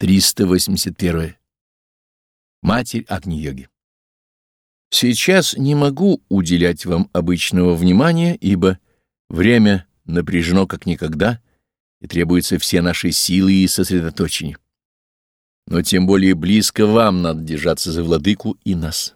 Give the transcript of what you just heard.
381. Матерь Агни-йоги. Сейчас не могу уделять вам обычного внимания, ибо время напряжено как никогда, и требуются все наши силы и сосредоточения. Но тем более близко вам надо держаться за владыку и нас.